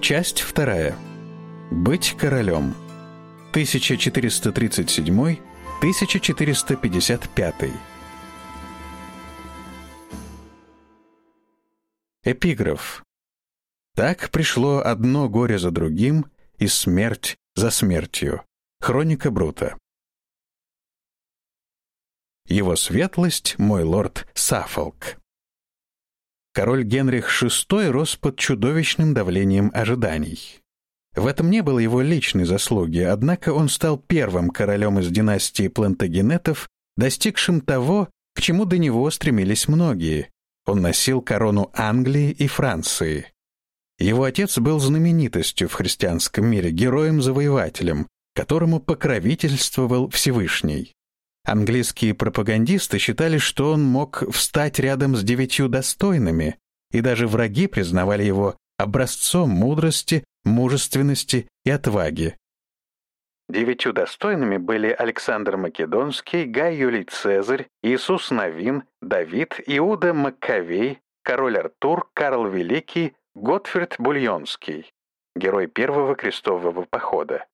Часть вторая. Быть королем. 1437-1455. Эпиграф. Так пришло одно горе за другим и смерть за смертью. Хроника Брута. Его светлость, мой лорд Саффолк. Король Генрих VI рос под чудовищным давлением ожиданий. В этом не было его личной заслуги, однако он стал первым королем из династии Плантагенетов, достигшим того, к чему до него стремились многие. Он носил корону Англии и Франции. Его отец был знаменитостью в христианском мире, героем-завоевателем, которому покровительствовал Всевышний. Английские пропагандисты считали, что он мог встать рядом с девятью достойными, и даже враги признавали его образцом мудрости, мужественности и отваги. Девятью достойными были Александр Македонский, Гай Юлий Цезарь, Иисус Новин, Давид, Иуда Маккавей, король Артур, Карл Великий, Готфрид Бульонский, герой первого крестового похода.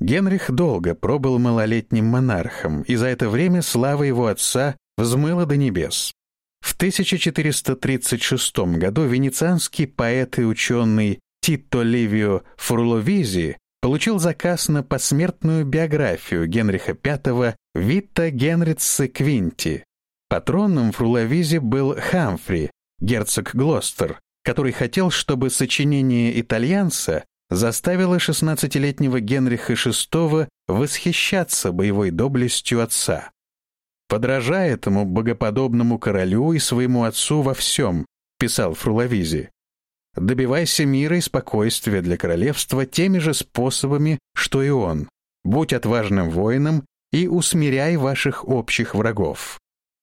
Генрих долго пробыл малолетним монархом, и за это время слава его отца взмыла до небес. В 1436 году венецианский поэт и ученый Тито Ливио Фурловизи получил заказ на посмертную биографию Генриха V Витта Генрица Квинти. Патроном Фруловизи был Хамфри, герцог Глостер, который хотел, чтобы сочинение итальянца заставила 16-летнего Генриха VI восхищаться боевой доблестью отца. «Подражай этому богоподобному королю и своему отцу во всем», писал Фруловизи. «Добивайся мира и спокойствия для королевства теми же способами, что и он. Будь отважным воином и усмиряй ваших общих врагов».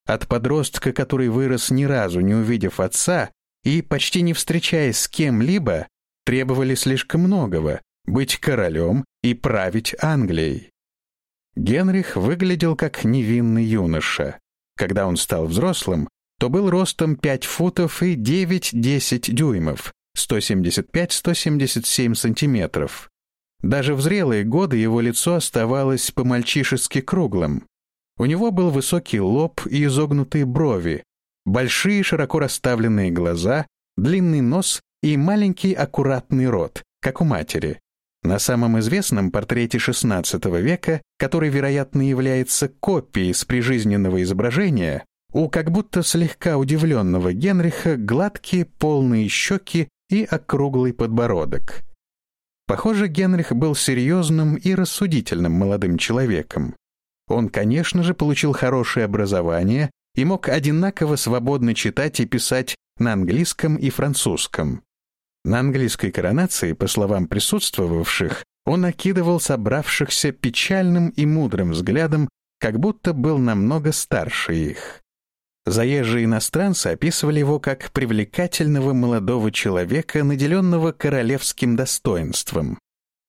От подростка, который вырос ни разу не увидев отца и почти не встречаясь с кем-либо, требовали слишком многого — быть королем и править Англией. Генрих выглядел как невинный юноша. Когда он стал взрослым, то был ростом 5 футов и 9-10 дюймов, 175-177 сантиметров. Даже в зрелые годы его лицо оставалось по-мальчишески круглым. У него был высокий лоб и изогнутые брови, большие широко расставленные глаза, длинный нос и маленький аккуратный рот, как у матери. На самом известном портрете XVI века, который, вероятно, является копией с прижизненного изображения, у как будто слегка удивленного Генриха гладкие полные щеки и округлый подбородок. Похоже, Генрих был серьезным и рассудительным молодым человеком. Он, конечно же, получил хорошее образование и мог одинаково свободно читать и писать на английском и французском. На английской коронации, по словам присутствовавших, он окидывал собравшихся печальным и мудрым взглядом, как будто был намного старше их. Заезжие иностранцы описывали его как привлекательного молодого человека, наделенного королевским достоинством.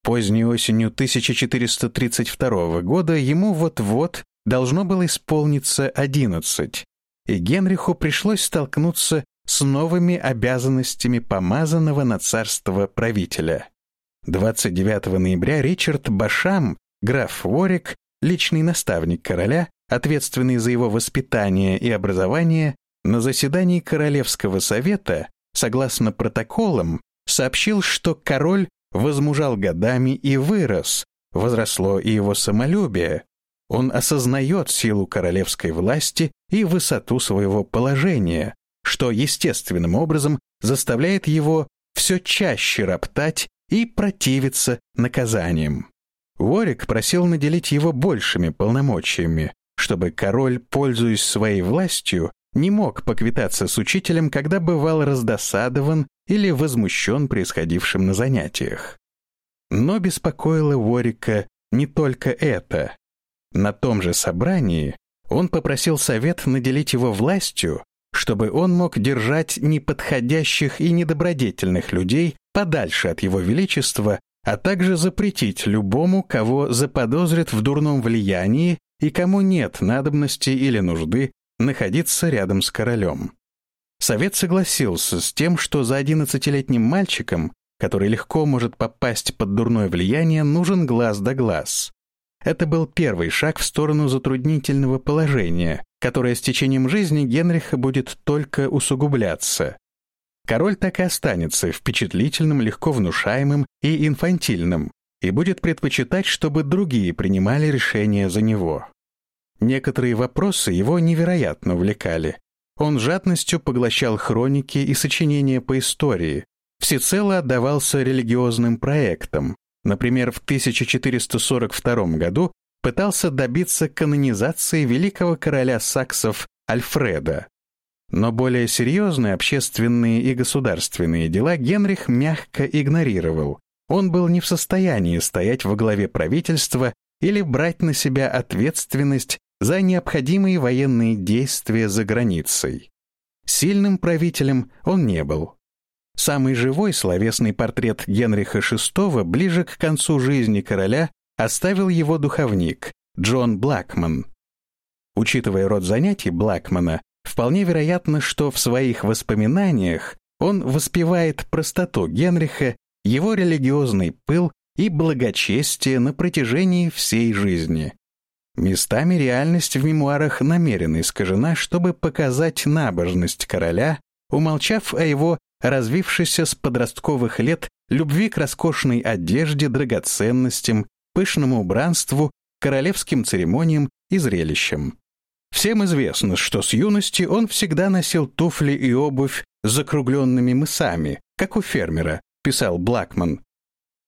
Поздней осенью 1432 года ему вот-вот должно было исполниться 11, и Генриху пришлось столкнуться с новыми обязанностями помазанного на царство правителя. 29 ноября Ричард Башам, граф Ворик, личный наставник короля, ответственный за его воспитание и образование, на заседании Королевского совета, согласно протоколам, сообщил, что король возмужал годами и вырос, возросло и его самолюбие. Он осознает силу королевской власти и высоту своего положения, что естественным образом заставляет его все чаще роптать и противиться наказаниям. Ворик просил наделить его большими полномочиями, чтобы король, пользуясь своей властью, не мог поквитаться с учителем, когда бывал раздосадован или возмущен происходившим на занятиях. Но беспокоило Ворика не только это. На том же собрании он попросил совет наделить его властью, чтобы он мог держать неподходящих и недобродетельных людей подальше от его величества, а также запретить любому, кого заподозрят в дурном влиянии и кому нет надобности или нужды находиться рядом с королем. Совет согласился с тем, что за одиннадцатилетним мальчиком который легко может попасть под дурное влияние, нужен глаз да глаз. Это был первый шаг в сторону затруднительного положения, которое с течением жизни Генриха будет только усугубляться. Король так и останется впечатлительным, легко внушаемым и инфантильным, и будет предпочитать, чтобы другие принимали решения за него. Некоторые вопросы его невероятно увлекали. Он жадностью поглощал хроники и сочинения по истории, всецело отдавался религиозным проектам. Например, в 1442 году пытался добиться канонизации великого короля саксов Альфреда. Но более серьезные общественные и государственные дела Генрих мягко игнорировал. Он был не в состоянии стоять во главе правительства или брать на себя ответственность за необходимые военные действия за границей. Сильным правителем он не был. Самый живой словесный портрет Генриха VI ближе к концу жизни короля оставил его духовник Джон Блэкман. Учитывая род занятий Блэкмана, вполне вероятно, что в своих воспоминаниях он воспевает простоту Генриха, его религиозный пыл и благочестие на протяжении всей жизни. Местами реальность в мемуарах намеренно искажена, чтобы показать набожность короля, умолчав о его развившейся с подростковых лет любви к роскошной одежде, драгоценностям, пышному убранству, королевским церемониям и зрелищам. Всем известно, что с юности он всегда носил туфли и обувь с закругленными мысами, как у фермера, писал Блэкман.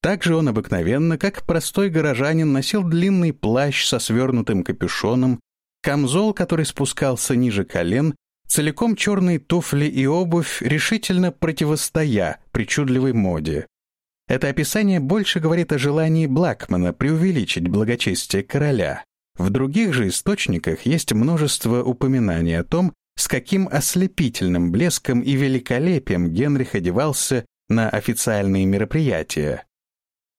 Также он обыкновенно, как простой горожанин, носил длинный плащ со свернутым капюшоном, камзол, который спускался ниже колен, целиком черные туфли и обувь, решительно противостоя причудливой моде. Это описание больше говорит о желании Блэкмана преувеличить благочестие короля. В других же источниках есть множество упоминаний о том, с каким ослепительным блеском и великолепием Генрих одевался на официальные мероприятия.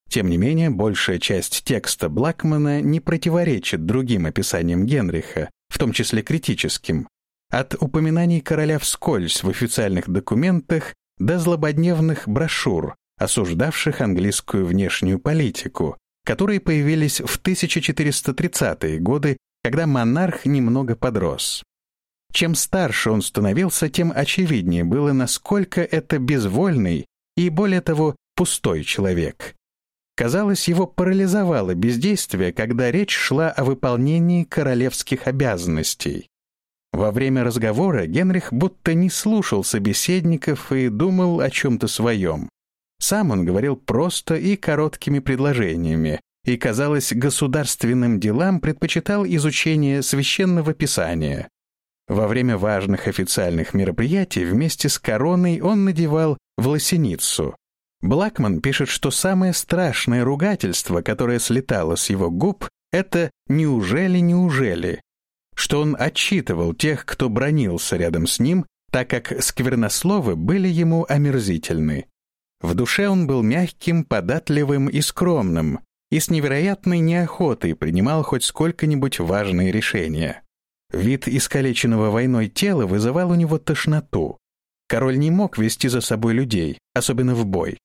Тем не менее, большая часть текста Блэкмана не противоречит другим описаниям Генриха, в том числе критическим. От упоминаний короля вскользь в официальных документах до злободневных брошюр, осуждавших английскую внешнюю политику, которые появились в 1430-е годы, когда монарх немного подрос. Чем старше он становился, тем очевиднее было, насколько это безвольный и, более того, пустой человек. Казалось, его парализовало бездействие, когда речь шла о выполнении королевских обязанностей. Во время разговора Генрих будто не слушал собеседников и думал о чем-то своем. Сам он говорил просто и короткими предложениями, и, казалось, государственным делам предпочитал изучение священного писания. Во время важных официальных мероприятий вместе с короной он надевал власеницу, Блэкман пишет, что самое страшное ругательство, которое слетало с его губ, это «неужели, неужели?», что он отчитывал тех, кто бронился рядом с ним, так как сквернословы были ему омерзительны. В душе он был мягким, податливым и скромным, и с невероятной неохотой принимал хоть сколько-нибудь важные решения. Вид искалеченного войной тела вызывал у него тошноту. Король не мог вести за собой людей, особенно в бой.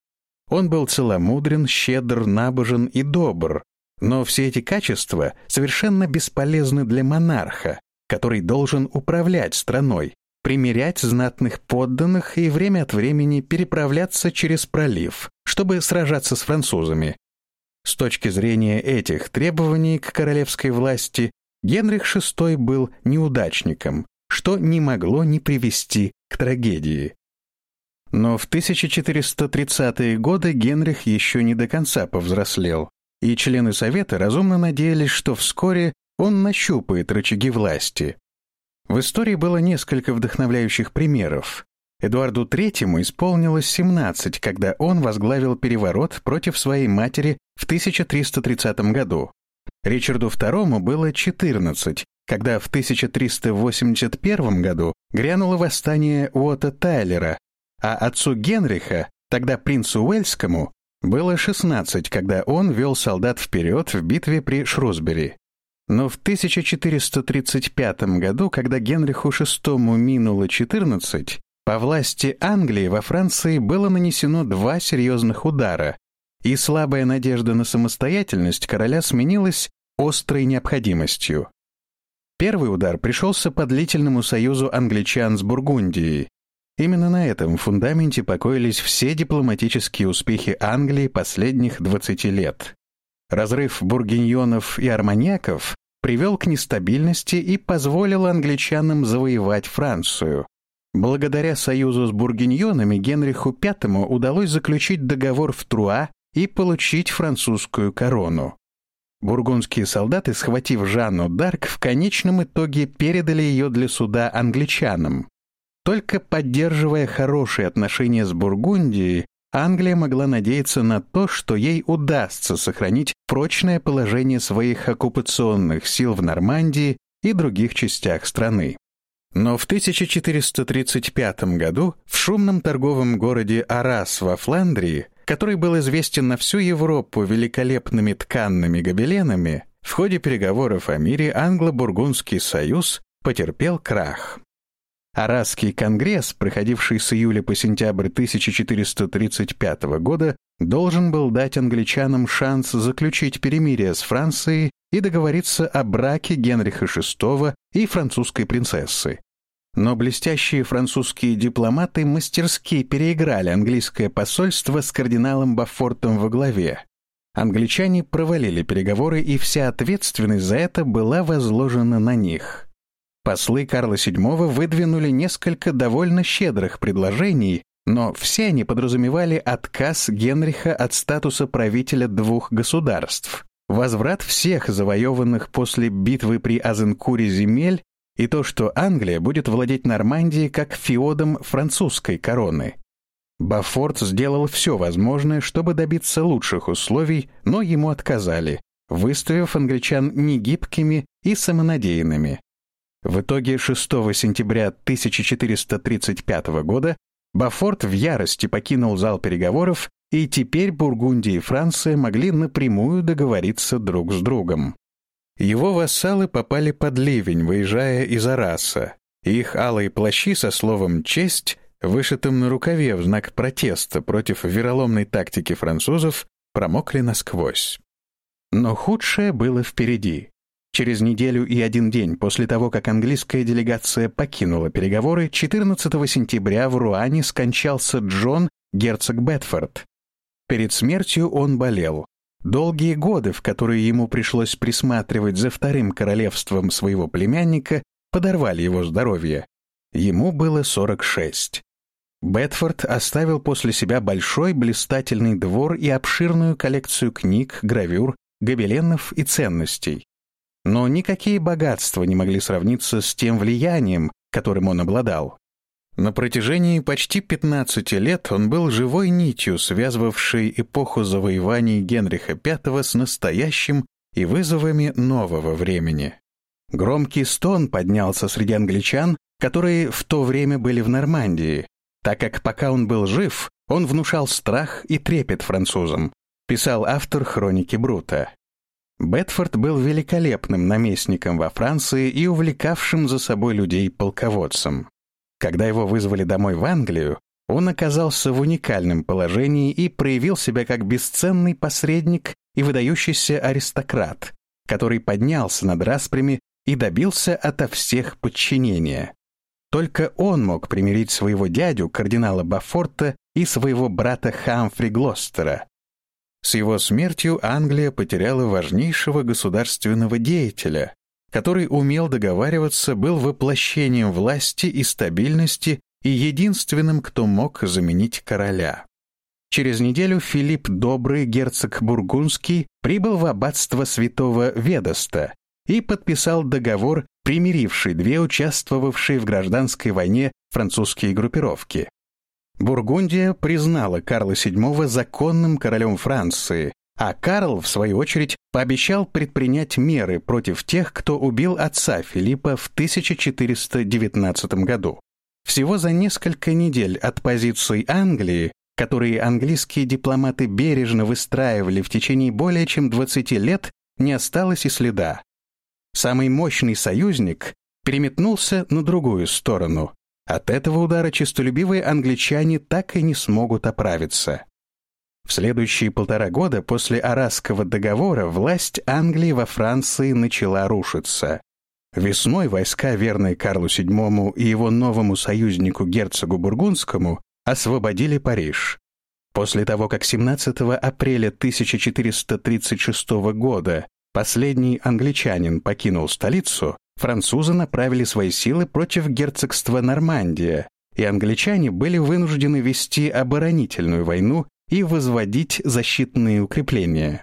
Он был целомудрен, щедр, набожен и добр, но все эти качества совершенно бесполезны для монарха, который должен управлять страной, примирять знатных подданных и время от времени переправляться через пролив, чтобы сражаться с французами. С точки зрения этих требований к королевской власти Генрих VI был неудачником, что не могло не привести к трагедии. Но в 1430-е годы Генрих еще не до конца повзрослел, и члены Совета разумно надеялись, что вскоре он нащупает рычаги власти. В истории было несколько вдохновляющих примеров. Эдуарду III исполнилось 17, когда он возглавил переворот против своей матери в 1330 году. Ричарду II было 14, когда в 1381 году грянуло восстание Уотта Тайлера, а отцу Генриха, тогда принцу Уэльскому, было 16, когда он вел солдат вперед в битве при Шрусбери. Но в 1435 году, когда Генриху VI минуло 14, По власти Англии во Франции было нанесено два серьезных удара, и слабая надежда на самостоятельность короля сменилась острой необходимостью. Первый удар пришелся по длительному союзу англичан с Бургундией. Именно на этом фундаменте покоились все дипломатические успехи Англии последних 20 лет. Разрыв бургиньонов и арманьяков привел к нестабильности и позволил англичанам завоевать Францию. Благодаря союзу с бургиньонами Генриху V удалось заключить договор в Труа и получить французскую корону. Бургундские солдаты, схватив Жанну Дарк, в конечном итоге передали ее для суда англичанам. Только поддерживая хорошие отношения с Бургундией, Англия могла надеяться на то, что ей удастся сохранить прочное положение своих оккупационных сил в Нормандии и других частях страны. Но в 1435 году в шумном торговом городе Арас во Фландрии, который был известен на всю Европу великолепными тканными гобеленами, в ходе переговоров о мире Англо-Бургундский союз потерпел крах. Арасский конгресс, проходивший с июля по сентябрь 1435 года, должен был дать англичанам шанс заключить перемирие с Францией и договориться о браке Генриха VI и французской принцессы. Но блестящие французские дипломаты мастерски переиграли английское посольство с кардиналом Бафортом во главе. Англичане провалили переговоры, и вся ответственность за это была возложена на них. Послы Карла VII выдвинули несколько довольно щедрых предложений, но все они подразумевали отказ Генриха от статуса правителя двух государств, возврат всех завоеванных после битвы при Азенкуре земель и то, что Англия будет владеть Нормандией как феодом французской короны. Бафорт сделал все возможное, чтобы добиться лучших условий, но ему отказали, выставив англичан негибкими и самонадеянными. В итоге 6 сентября 1435 года Бафорт в ярости покинул зал переговоров, и теперь Бургундия и Франция могли напрямую договориться друг с другом. Его вассалы попали под ливень, выезжая из Араса. Их алые плащи со словом «честь», вышитым на рукаве в знак протеста против вероломной тактики французов, промокли насквозь. Но худшее было впереди. Через неделю и один день после того, как английская делегация покинула переговоры, 14 сентября в Руане скончался Джон, герцог Бетфорд. Перед смертью он болел. Долгие годы, в которые ему пришлось присматривать за вторым королевством своего племянника, подорвали его здоровье. Ему было 46. Бетфорд оставил после себя большой блистательный двор и обширную коллекцию книг, гравюр, гобеленов и ценностей. Но никакие богатства не могли сравниться с тем влиянием, которым он обладал. На протяжении почти 15 лет он был живой нитью, связывавшей эпоху завоеваний Генриха V с настоящим и вызовами нового времени. Громкий стон поднялся среди англичан, которые в то время были в Нормандии, так как пока он был жив, он внушал страх и трепет французам, писал автор хроники Брута. Бетфорд был великолепным наместником во Франции и увлекавшим за собой людей полководцем. Когда его вызвали домой в Англию, он оказался в уникальном положении и проявил себя как бесценный посредник и выдающийся аристократ, который поднялся над распрями и добился ото всех подчинения. Только он мог примирить своего дядю, кардинала Бафорта, и своего брата Хамфри Глостера. С его смертью Англия потеряла важнейшего государственного деятеля, который умел договариваться, был воплощением власти и стабильности и единственным, кто мог заменить короля. Через неделю Филипп Добрый, герцог Бургундский, прибыл в аббатство святого Ведоста и подписал договор, примиривший две участвовавшие в гражданской войне французские группировки. Бургундия признала Карла VII законным королем Франции, а Карл, в свою очередь, пообещал предпринять меры против тех, кто убил отца Филиппа в 1419 году. Всего за несколько недель от позиций Англии, которые английские дипломаты бережно выстраивали в течение более чем 20 лет, не осталось и следа. Самый мощный союзник переметнулся на другую сторону, От этого удара честолюбивые англичане так и не смогут оправиться. В следующие полтора года после Арасского договора власть Англии во Франции начала рушиться. Весной войска, верные Карлу VII и его новому союзнику герцогу Бургундскому, освободили Париж. После того, как 17 апреля 1436 года последний англичанин покинул столицу, французы направили свои силы против герцогства Нормандия, и англичане были вынуждены вести оборонительную войну и возводить защитные укрепления.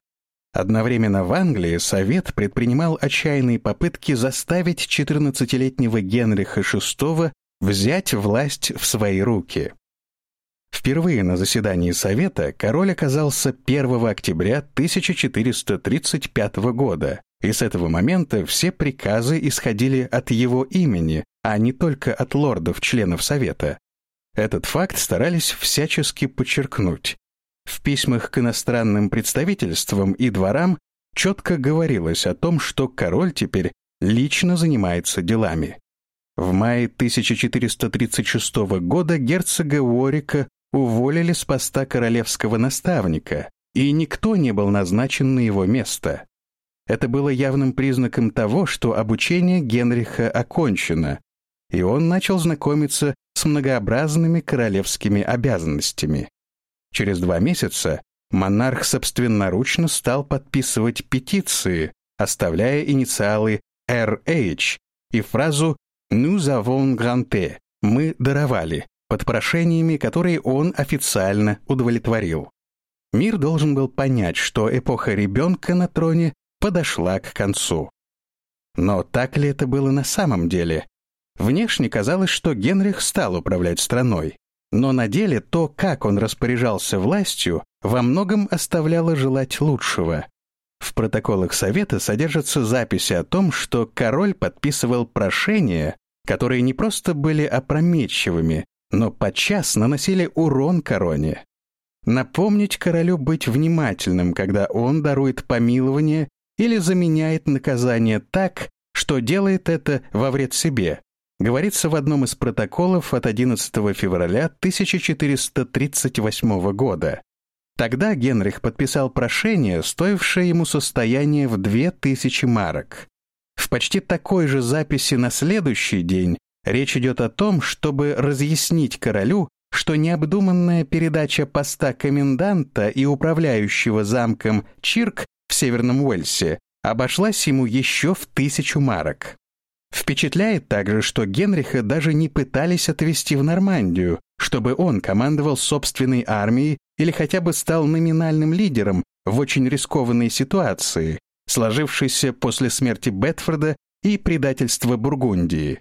Одновременно в Англии Совет предпринимал отчаянные попытки заставить 14-летнего Генриха VI взять власть в свои руки. Впервые на заседании Совета король оказался 1 октября 1435 года, и с этого момента все приказы исходили от его имени, а не только от лордов-членов Совета. Этот факт старались всячески подчеркнуть. В письмах к иностранным представительствам и дворам четко говорилось о том, что король теперь лично занимается делами. В мае 1436 года герцога Уорика уволили с поста королевского наставника, и никто не был назначен на его место. Это было явным признаком того, что обучение Генриха окончено, и он начал знакомиться с многообразными королевскими обязанностями. Через два месяца монарх собственноручно стал подписывать петиции, оставляя инициалы RH и фразу «Nous avons granté» — «Мы даровали», под прошениями, которые он официально удовлетворил. Мир должен был понять, что эпоха ребенка на троне подошла к концу. Но так ли это было на самом деле? Внешне казалось, что Генрих стал управлять страной. Но на деле то, как он распоряжался властью, во многом оставляло желать лучшего. В протоколах Совета содержатся записи о том, что король подписывал прошения, которые не просто были опрометчивыми, но подчас наносили урон короне. Напомнить королю быть внимательным, когда он дарует помилование или заменяет наказание так, что делает это во вред себе, говорится в одном из протоколов от 11 февраля 1438 года. Тогда Генрих подписал прошение, стоившее ему состояние в 2000 марок. В почти такой же записи на следующий день речь идет о том, чтобы разъяснить королю, что необдуманная передача поста коменданта и управляющего замком Чирк в Северном Уэльсе обошлась ему еще в тысячу марок. Впечатляет также, что Генриха даже не пытались отвезти в Нормандию, чтобы он командовал собственной армией или хотя бы стал номинальным лидером в очень рискованной ситуации, сложившейся после смерти Бетфорда и предательства Бургундии.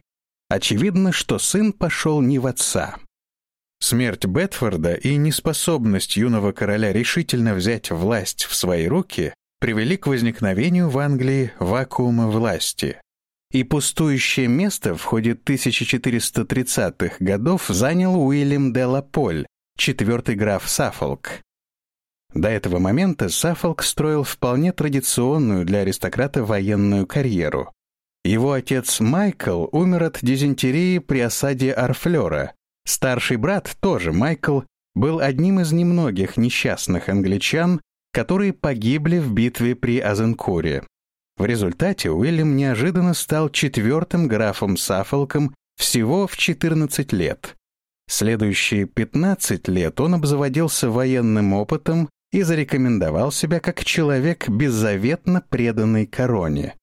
Очевидно, что сын пошел не в отца. Смерть Бетфорда и неспособность юного короля решительно взять власть в свои руки привели к возникновению в Англии вакуума власти и пустующее место в ходе 1430-х годов занял Уильям де Лаполь, четвертый граф Саффолк. До этого момента Саффолк строил вполне традиционную для аристократа военную карьеру. Его отец Майкл умер от дизентерии при осаде Арфлера. Старший брат, тоже Майкл, был одним из немногих несчастных англичан, которые погибли в битве при Азенкуре. В результате Уильям неожиданно стал четвертым графом Саффолком всего в 14 лет. Следующие 15 лет он обзаводился военным опытом и зарекомендовал себя как человек, беззаветно преданный короне.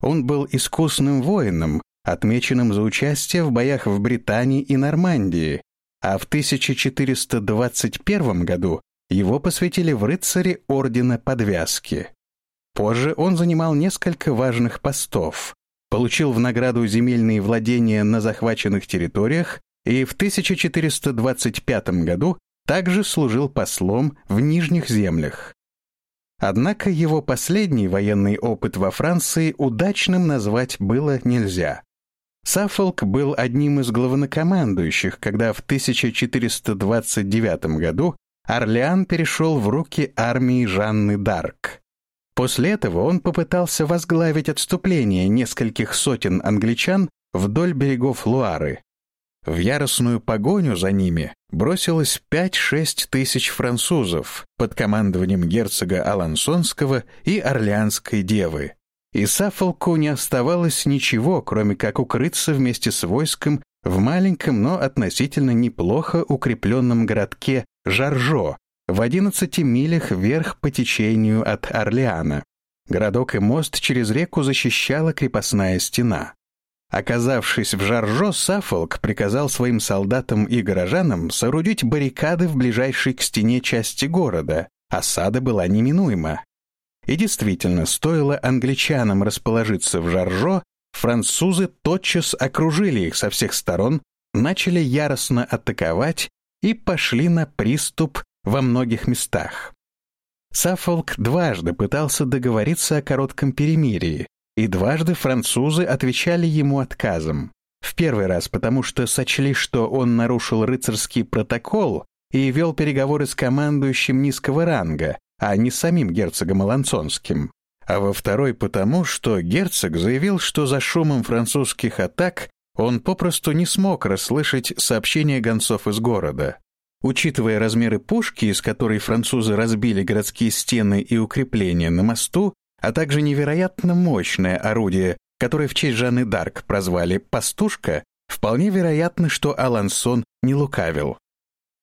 Он был искусным воином, отмеченным за участие в боях в Британии и Нормандии, а в 1421 году его посвятили в рыцари Ордена Подвязки. Позже он занимал несколько важных постов, получил в награду земельные владения на захваченных территориях и в 1425 году также служил послом в Нижних землях. Однако его последний военный опыт во Франции удачным назвать было нельзя. Саффолк был одним из главнокомандующих, когда в 1429 году Орлеан перешел в руки армии Жанны Д'Арк. После этого он попытался возглавить отступление нескольких сотен англичан вдоль берегов Луары. в яростную погоню за ними бросилось 5-6 тысяч французов под командованием герцога Алансонского и Орлеанской девы. И Сафолку не оставалось ничего, кроме как укрыться вместе с войском в маленьком, но относительно неплохо укрепленном городке Жаржо в 11 милях вверх по течению от Орлеана. Городок и мост через реку защищала крепостная стена. Оказавшись в Жаржо, Сафолк приказал своим солдатам и горожанам соорудить баррикады в ближайшей к стене части города. Осада была неминуема. И действительно, стоило англичанам расположиться в Жаржо, французы тотчас окружили их со всех сторон, начали яростно атаковать и пошли на приступ во многих местах. Саффолк дважды пытался договориться о коротком перемирии, и дважды французы отвечали ему отказом. В первый раз потому, что сочли, что он нарушил рыцарский протокол и вел переговоры с командующим низкого ранга, а не самим герцогом Алансонским. А во второй потому, что герцог заявил, что за шумом французских атак он попросту не смог расслышать сообщения гонцов из города. Учитывая размеры пушки, из которой французы разбили городские стены и укрепления на мосту, а также невероятно мощное орудие, которое в честь Жанны Дарк прозвали «пастушка», вполне вероятно, что Алансон не лукавил.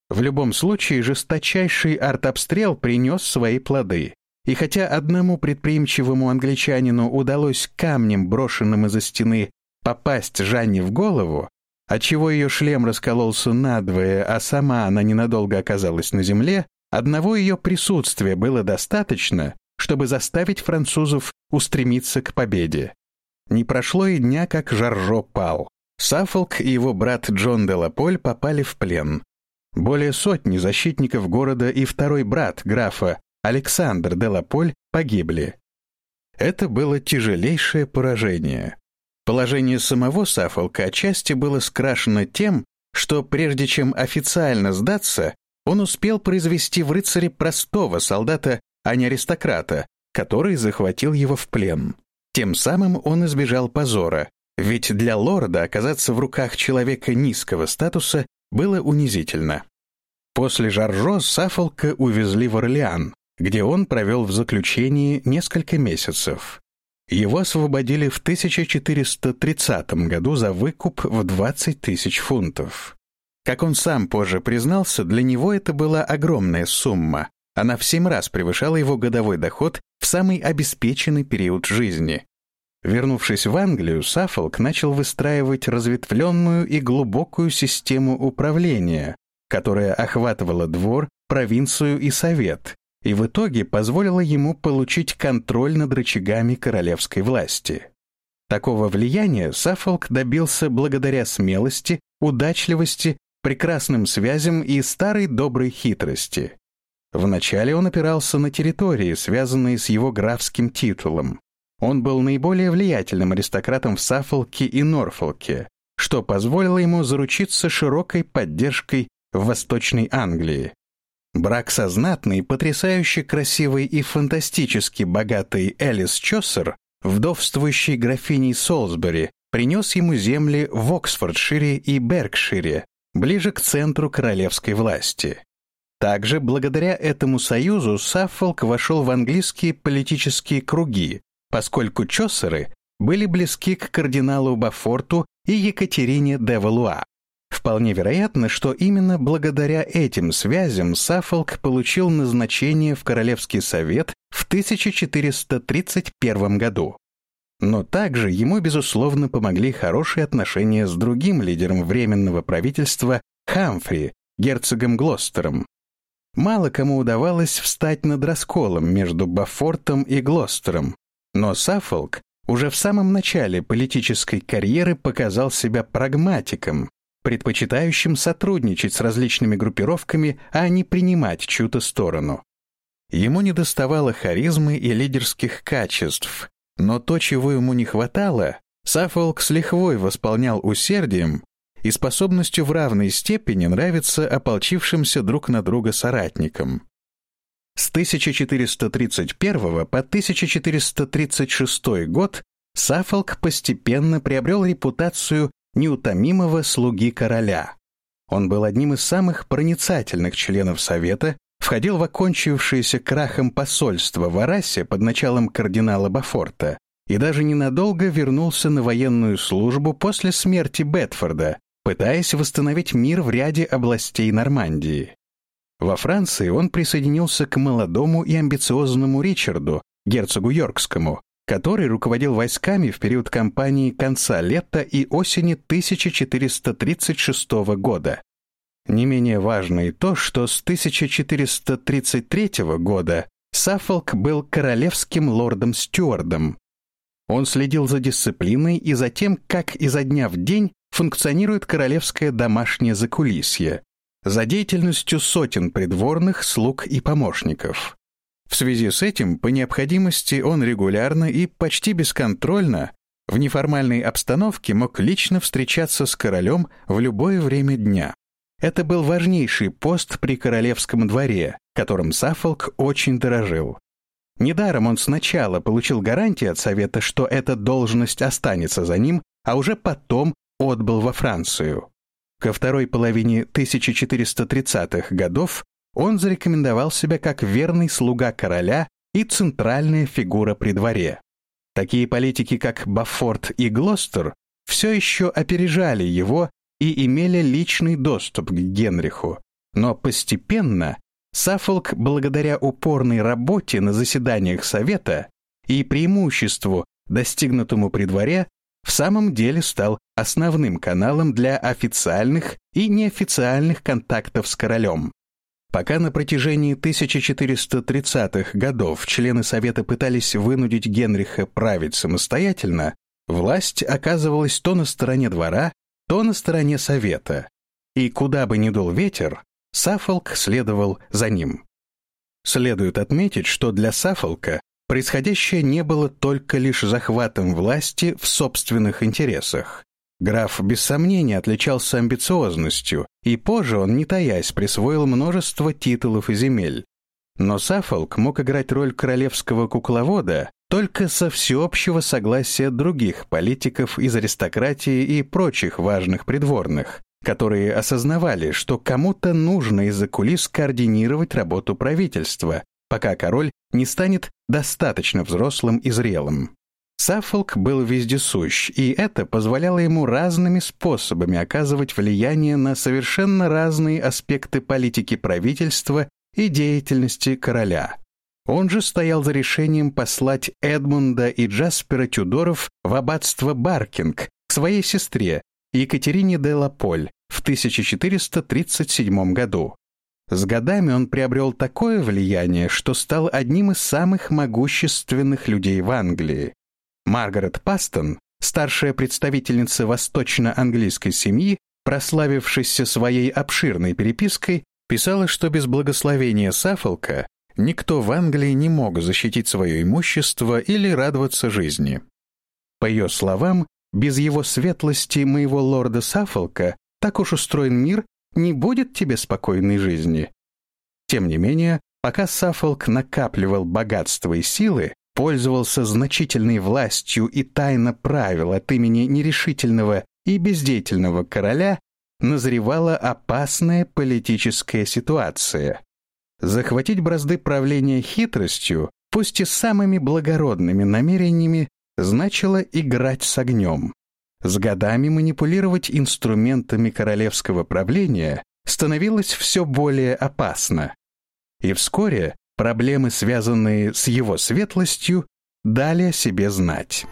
В любом случае, жесточайший артобстрел принес свои плоды. И хотя одному предприимчивому англичанину удалось камнем, брошенным из-за стены, попасть Жанне в голову, отчего ее шлем раскололся надвое, а сама она ненадолго оказалась на земле, одного ее присутствия было достаточно, чтобы заставить французов устремиться к победе. Не прошло и дня, как Жаржо пал. Саффолк и его брат Джон де Лаполь попали в плен. Более сотни защитников города и второй брат графа, Александр де Лаполь, погибли. Это было тяжелейшее поражение. Положение самого Саффолка отчасти было скрашено тем, что прежде чем официально сдаться, он успел произвести в рыцаре простого солдата а не аристократа, который захватил его в плен. Тем самым он избежал позора, ведь для лорда оказаться в руках человека низкого статуса было унизительно. После Жаржо Сафолка увезли в Орлеан, где он провел в заключении несколько месяцев. Его освободили в 1430 году за выкуп в 20 тысяч фунтов. Как он сам позже признался, для него это была огромная сумма, она в семь раз превышала его годовой доход в самый обеспеченный период жизни. Вернувшись в Англию, Саффолк начал выстраивать разветвленную и глубокую систему управления, которая охватывала двор, провинцию и совет, и в итоге позволила ему получить контроль над рычагами королевской власти. Такого влияния Саффолк добился благодаря смелости, удачливости, прекрасным связям и старой доброй хитрости. Вначале он опирался на территории, связанные с его графским титулом. Он был наиболее влиятельным аристократом в Саффолке и Норфолке, что позволило ему заручиться широкой поддержкой в Восточной Англии. Брак со знатной, потрясающе красивой и фантастически богатой Элис Чоссер, вдовствующей графиней Солсбери, принес ему земли в Оксфордшире и Беркшире, ближе к центру королевской власти. Также благодаря этому союзу Саффолк вошел в английские политические круги, поскольку Чоссеры были близки к кардиналу Бафорту и Екатерине де Валуа. Вполне вероятно, что именно благодаря этим связям Саффолк получил назначение в Королевский совет в 1431 году. Но также ему, безусловно, помогли хорошие отношения с другим лидером Временного правительства Хамфри, герцогом Глостером, Мало кому удавалось встать над расколом между Бафортом и Глостером, но Саффолк уже в самом начале политической карьеры показал себя прагматиком, предпочитающим сотрудничать с различными группировками, а не принимать чью-то сторону. Ему недоставало харизмы и лидерских качеств, но то, чего ему не хватало, Саффолк с лихвой восполнял усердием и способностью в равной степени нравиться ополчившимся друг на друга соратникам. С 1431 по 1436 год Саффолк постепенно приобрел репутацию неутомимого слуги короля. Он был одним из самых проницательных членов Совета, входил в окончившееся крахом посольство в Арасе под началом кардинала Бафорта и даже ненадолго вернулся на военную службу после смерти Бетфорда, пытаясь восстановить мир в ряде областей Нормандии. Во Франции он присоединился к молодому и амбициозному Ричарду, герцогу Йоркскому, который руководил войсками в период кампании конца лета и осени 1436 года. Не менее важно и то, что с 1433 года Саффолк был королевским лордом-стюардом. Он следил за дисциплиной и за тем, как изо дня в день функционирует королевское домашнее закулисье, за деятельностью сотен придворных, слуг и помощников. В связи с этим, по необходимости, он регулярно и почти бесконтрольно в неформальной обстановке мог лично встречаться с королем в любое время дня. Это был важнейший пост при королевском дворе, которым Саффолк очень дорожил. Недаром он сначала получил гарантии от Совета, что эта должность останется за ним, а уже потом отбыл во Францию. Ко второй половине 1430-х годов он зарекомендовал себя как верный слуга короля и центральная фигура при дворе. Такие политики, как Баффорд и Глостер, все еще опережали его и имели личный доступ к Генриху, но постепенно Саффолк, благодаря упорной работе на заседаниях Совета и преимуществу, достигнутому при дворе, в самом деле стал основным каналом для официальных и неофициальных контактов с королем. Пока на протяжении 1430-х годов члены Совета пытались вынудить Генриха править самостоятельно, власть оказывалась то на стороне двора, то на стороне Совета. И куда бы ни дул ветер, Саффолк следовал за ним. Следует отметить, что для Саффолка происходящее не было только лишь захватом власти в собственных интересах. Граф без сомнения отличался амбициозностью, и позже он, не таясь, присвоил множество титулов и земель. Но Саффолк мог играть роль королевского кукловода только со всеобщего согласия других политиков из аристократии и прочих важных придворных, которые осознавали, что кому-то нужно из-за кулис координировать работу правительства, пока король не станет достаточно взрослым и зрелым. Саффолк был вездесущ, и это позволяло ему разными способами оказывать влияние на совершенно разные аспекты политики правительства и деятельности короля. Он же стоял за решением послать Эдмунда и Джаспера Тюдоров в аббатство Баркинг к своей сестре Екатерине де Лаполь в 1437 году. С годами он приобрел такое влияние, что стал одним из самых могущественных людей в Англии. Маргарет Пастон, старшая представительница восточно-английской семьи, прославившаяся своей обширной перепиской, писала, что без благословения Саффолка никто в Англии не мог защитить свое имущество или радоваться жизни. По ее словам, без его светлости моего лорда Саффолка так уж устроен мир, не будет тебе спокойной жизни. Тем не менее, пока Саффолк накапливал богатство и силы, пользовался значительной властью и тайно правил от имени нерешительного и бездеятельного короля, назревала опасная политическая ситуация. Захватить бразды правления хитростью, пусть и самыми благородными намерениями, значило играть с огнем. С годами манипулировать инструментами королевского правления становилось все более опасно. И вскоре Проблемы, связанные с его светлостью, дали о себе знать.